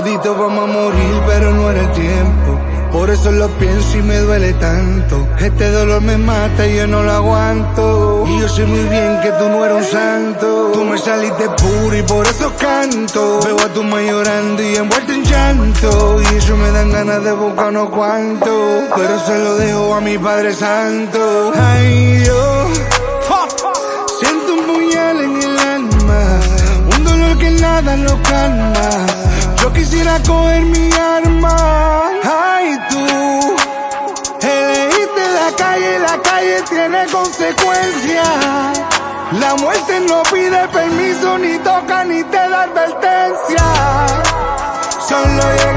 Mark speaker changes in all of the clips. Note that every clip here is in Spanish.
Speaker 1: Todito vamos a morir, pero no era el tiempo. Por eso lo pienso y me duele tanto. Este dolor me mata y yo no lo aguanto. Y yo sé muy bien que tú no eres un santo. Tú me saliste puro y por eso canto. Veo a tu ma llorando y envuelto en llanto. Y eso me dan ganas de buscar unos cuantos. Pero se lo dejo a mi Padre Santo. Ay, yo siento un puñal en el alma. Un dolor que nada lo calma. Quisiera coger mi arma. Ay, tú. Elegiste la calle, la calle tiene consecuencias. La muerte no pide permiso, ni toca, ni te da advertencia. Solo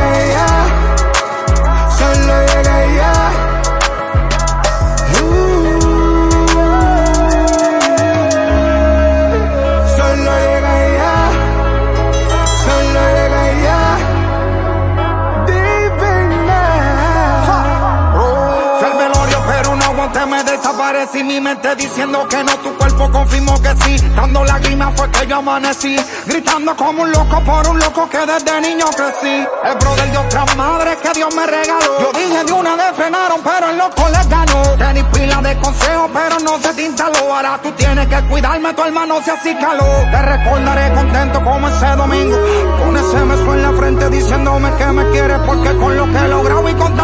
Speaker 2: no aguanté, me desaparecí. Mi mente diciendo que no, tu cuerpo confirmó que sí. Dando lágrimas fue que yo amanecí. Gritando como un loco por un loco que desde niño crecí. El brother de otra madre que Dios me regaló. Yo dije de una vez frenaron, pero el loco les ganó. Te di pila de consejos, pero no se te instaló. Ahora tú tienes que cuidarme, tu hermano se acicaló. Te recordaré contento como ese domingo. Con ese en la frente diciéndome que me quieres. Porque con lo que he logrado y con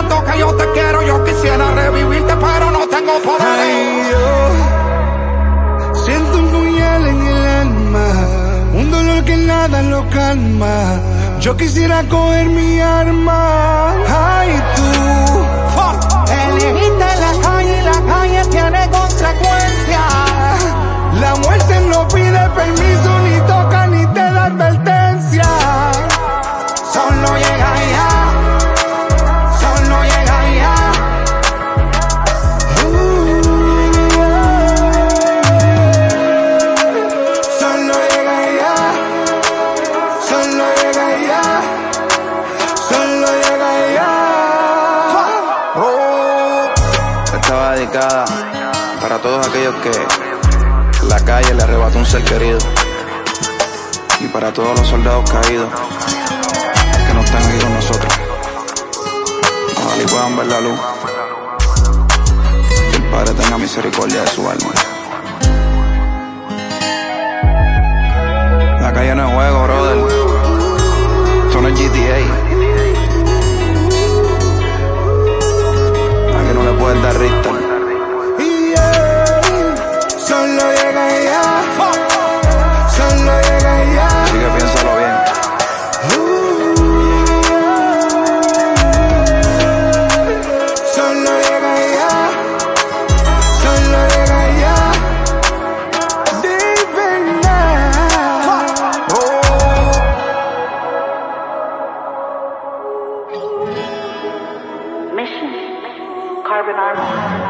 Speaker 1: nada lo calma. Yo quisiera coger mi arma. Ay, tú.
Speaker 2: Elegiste la calle y la calle tiene consecuencias.
Speaker 1: La muerte no pide permiso, ni toca, ni te da advertencia.
Speaker 2: Solo llega ella.
Speaker 3: Para todos aquellos que la calle le arrebató un ser querido. Y para todos los soldados caídos que no están aquí con nosotros. Ojalá y puedan ver la luz. Que el Padre tenga misericordia de su alma.
Speaker 4: Carbon Armor.